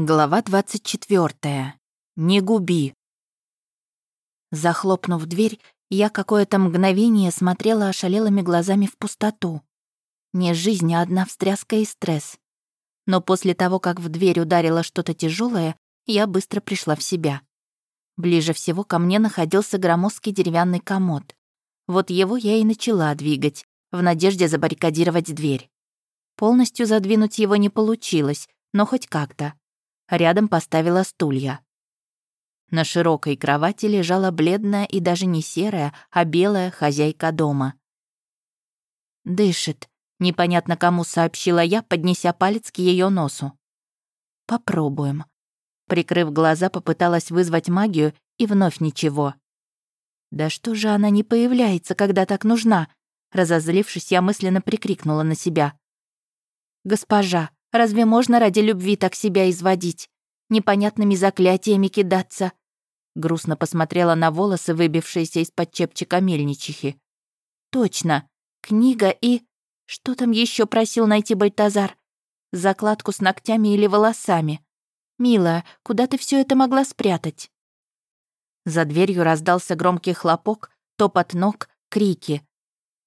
Глава 24. Не губи. Захлопнув дверь, я какое-то мгновение смотрела ошалелыми глазами в пустоту. Не жизнь, а одна встряска и стресс. Но после того, как в дверь ударило что-то тяжелое, я быстро пришла в себя. Ближе всего ко мне находился громоздкий деревянный комод. Вот его я и начала двигать, в надежде забаррикадировать дверь. Полностью задвинуть его не получилось, но хоть как-то. Рядом поставила стулья. На широкой кровати лежала бледная и даже не серая, а белая хозяйка дома. «Дышит», — непонятно кому сообщила я, поднеся палец к ее носу. «Попробуем». Прикрыв глаза, попыталась вызвать магию, и вновь ничего. «Да что же она не появляется, когда так нужна?» Разозлившись, я мысленно прикрикнула на себя. «Госпожа, Разве можно ради любви так себя изводить? Непонятными заклятиями кидаться?» Грустно посмотрела на волосы, выбившиеся из-под чепчика мельничихи. «Точно. Книга и... Что там еще просил найти Бальтазар? Закладку с ногтями или волосами? Милая, куда ты все это могла спрятать?» За дверью раздался громкий хлопок, топот ног, крики.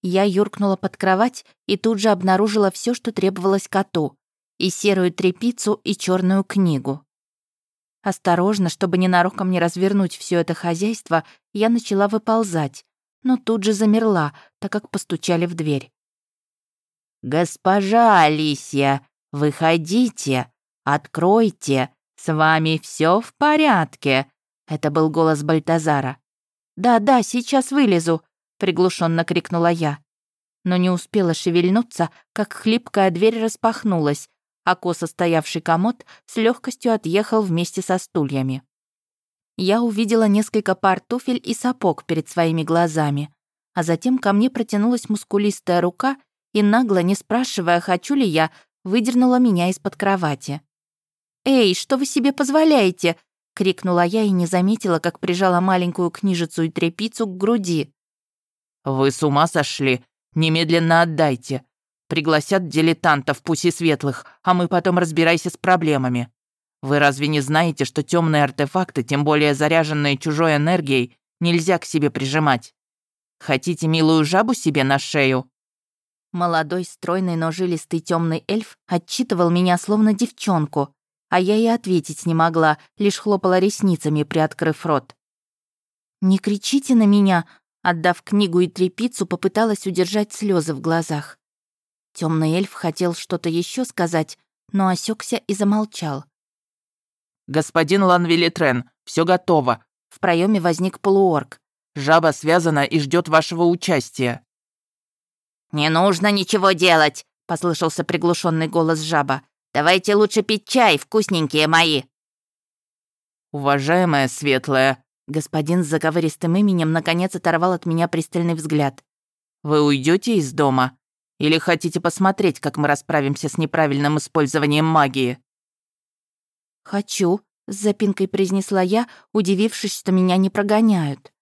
Я юркнула под кровать и тут же обнаружила все, что требовалось коту и серую трепицу, и черную книгу. Осторожно, чтобы ненароком не развернуть все это хозяйство, я начала выползать, но тут же замерла, так как постучали в дверь. «Госпожа Алисия, выходите, откройте, с вами все в порядке», — это был голос Бальтазара. «Да-да, сейчас вылезу», — приглушенно крикнула я. Но не успела шевельнуться, как хлипкая дверь распахнулась, а косо стоявший комод с легкостью отъехал вместе со стульями. Я увидела несколько пар туфель и сапог перед своими глазами, а затем ко мне протянулась мускулистая рука и, нагло, не спрашивая, хочу ли я, выдернула меня из-под кровати. «Эй, что вы себе позволяете?» — крикнула я и не заметила, как прижала маленькую книжицу и трепицу к груди. «Вы с ума сошли? Немедленно отдайте!» Пригласят дилетантов, пусть и светлых, а мы потом разбирайся с проблемами. Вы разве не знаете, что темные артефакты, тем более заряженные чужой энергией, нельзя к себе прижимать? Хотите милую жабу себе на шею?» Молодой, стройный, но жилистый темный эльф отчитывал меня словно девчонку, а я и ответить не могла, лишь хлопала ресницами, приоткрыв рот. «Не кричите на меня!» Отдав книгу и трепицу, попыталась удержать слезы в глазах. Темный эльф хотел что-то еще сказать, но осекся и замолчал. «Господин Ланвилитрен, все готово!» В проеме возник полуорг. «Жаба связана и ждет вашего участия». «Не нужно ничего делать!» — послышался приглушенный голос жаба. «Давайте лучше пить чай, вкусненькие мои!» «Уважаемая светлая!» Господин с заговористым именем наконец оторвал от меня пристальный взгляд. «Вы уйдете из дома? Или хотите посмотреть, как мы расправимся с неправильным использованием магии?» «Хочу», — с запинкой произнесла я, удивившись, что меня не прогоняют.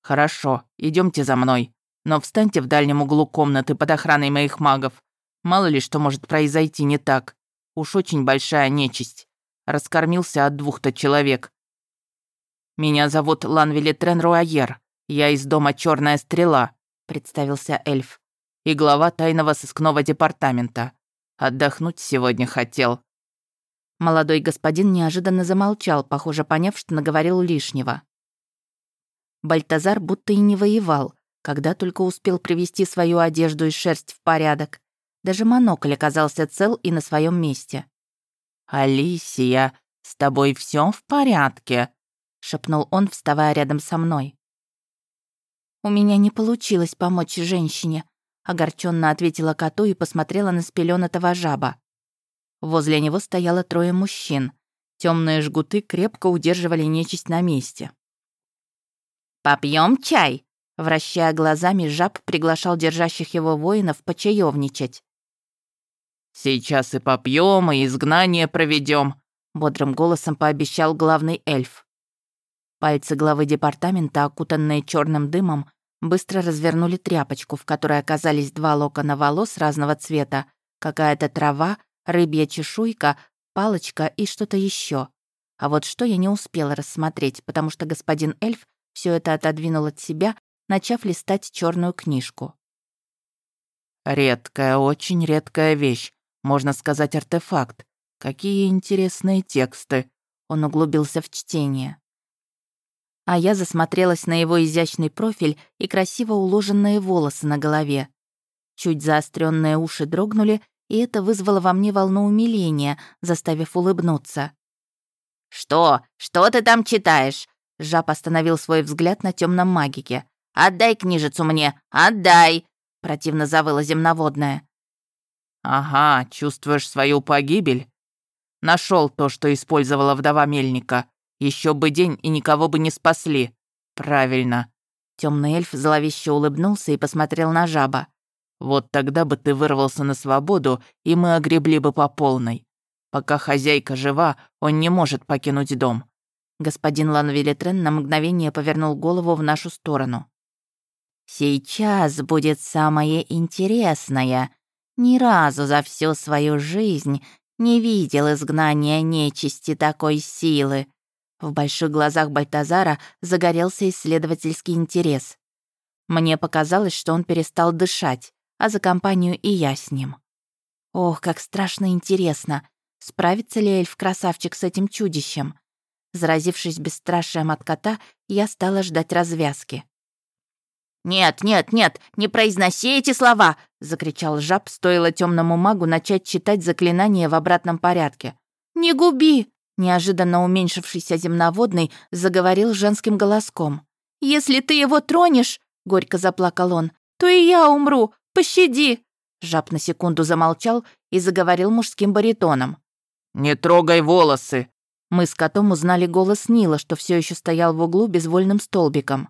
«Хорошо, идемте за мной. Но встаньте в дальнем углу комнаты под охраной моих магов. Мало ли что может произойти не так. Уж очень большая нечисть. Раскормился от двух-то человек. Меня зовут Ланвели Тренруайер. Я из дома Черная стрела», — представился эльф и глава тайного сыскного департамента. Отдохнуть сегодня хотел». Молодой господин неожиданно замолчал, похоже, поняв, что наговорил лишнего. Бальтазар будто и не воевал, когда только успел привести свою одежду и шерсть в порядок. Даже монокль оказался цел и на своем месте. «Алисия, с тобой все в порядке?» — шепнул он, вставая рядом со мной. «У меня не получилось помочь женщине», огорченно ответила коту и посмотрела на спеленатого жаба. Возле него стояло трое мужчин. Темные жгуты крепко удерживали нечисть на месте. Попьем чай?» Вращая глазами, жаб приглашал держащих его воинов почаевничать. «Сейчас и попьем, и изгнание проведем, бодрым голосом пообещал главный эльф. Пальцы главы департамента, окутанные черным дымом, быстро развернули тряпочку, в которой оказались два локона волос разного цвета, какая-то трава, рыбья чешуйка, палочка и что-то еще. А вот что я не успела рассмотреть, потому что господин эльф все это отодвинул от себя, начав листать черную книжку. «Редкая, очень редкая вещь. Можно сказать, артефакт. Какие интересные тексты!» Он углубился в чтение. А я засмотрелась на его изящный профиль и красиво уложенные волосы на голове. Чуть заостренные уши дрогнули, и это вызвало во мне волну умиления, заставив улыбнуться. «Что? Что ты там читаешь?» Жаб остановил свой взгляд на темном магике. «Отдай книжицу мне! Отдай!» Противно завыла земноводная. «Ага, чувствуешь свою погибель? Нашел то, что использовала вдова Мельника. Еще бы день, и никого бы не спасли. Правильно». Темный эльф зловеще улыбнулся и посмотрел на жаба. «Вот тогда бы ты вырвался на свободу, и мы огребли бы по полной. Пока хозяйка жива, он не может покинуть дом». Господин Ланвилетрен на мгновение повернул голову в нашу сторону. «Сейчас будет самое интересное. Ни разу за всю свою жизнь не видел изгнания нечисти такой силы. В больших глазах Бальтазара загорелся исследовательский интерес. Мне показалось, что он перестал дышать, а за компанию и я с ним. Ох, как страшно интересно, справится ли эльф-красавчик с этим чудищем. Заразившись бесстрашием от кота, я стала ждать развязки. «Нет, нет, нет, не произноси эти слова!» — закричал жаб, стоило темному магу начать читать заклинание в обратном порядке. «Не губи!» Неожиданно уменьшившийся земноводный заговорил женским голоском. «Если ты его тронешь, — горько заплакал он, — то и я умру. Пощади!» Жаб на секунду замолчал и заговорил мужским баритоном. «Не трогай волосы!» Мы с котом узнали голос Нила, что все еще стоял в углу безвольным столбиком.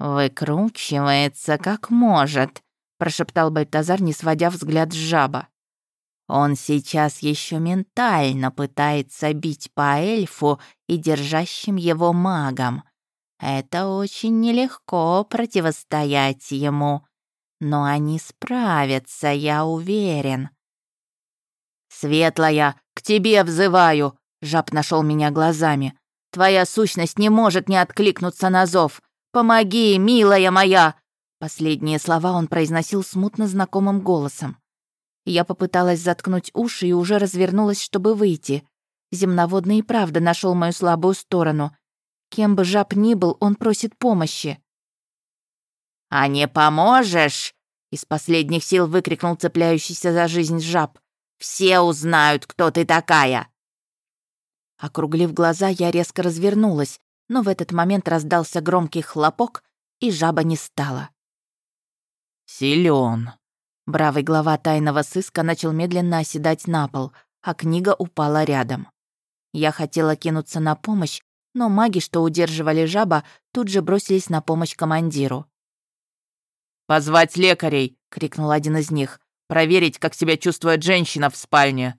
«Выкручивается как может», — прошептал Бальтазар, не сводя взгляд с жаба. Он сейчас еще ментально пытается бить по эльфу и держащим его магам. Это очень нелегко противостоять ему. Но они справятся, я уверен. «Светлая, к тебе взываю!» Жаб нашел меня глазами. «Твоя сущность не может не откликнуться на зов. Помоги, милая моя!» Последние слова он произносил смутно знакомым голосом. Я попыталась заткнуть уши и уже развернулась, чтобы выйти. Земноводный и правда нашел мою слабую сторону. Кем бы жаб ни был, он просит помощи. «А не поможешь?» — из последних сил выкрикнул цепляющийся за жизнь жаб. «Все узнают, кто ты такая!» Округлив глаза, я резко развернулась, но в этот момент раздался громкий хлопок, и жаба не стала. Силен, Бравый глава тайного сыска начал медленно оседать на пол, а книга упала рядом. Я хотела кинуться на помощь, но маги, что удерживали жаба, тут же бросились на помощь командиру. «Позвать лекарей!» — крикнул один из них. «Проверить, как себя чувствует женщина в спальне!»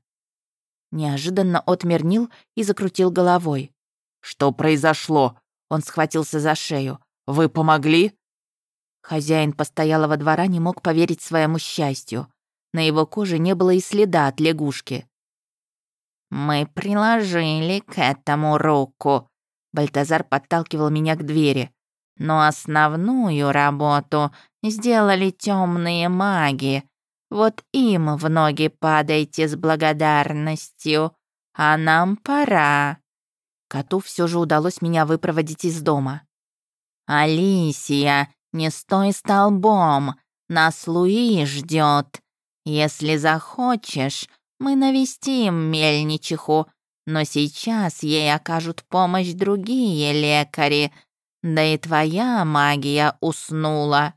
Неожиданно отмернил и закрутил головой. «Что произошло?» Он схватился за шею. «Вы помогли?» Хозяин постоялого двора не мог поверить своему счастью. На его коже не было и следа от лягушки. «Мы приложили к этому руку», — Бальтазар подталкивал меня к двери. «Но основную работу сделали темные маги. Вот им в ноги падайте с благодарностью, а нам пора». Коту все же удалось меня выпроводить из дома. «Алисия, не стой столбом, нас Луи ждет. Если захочешь, мы навестим мельничиху, но сейчас ей окажут помощь другие лекари, да и твоя магия уснула».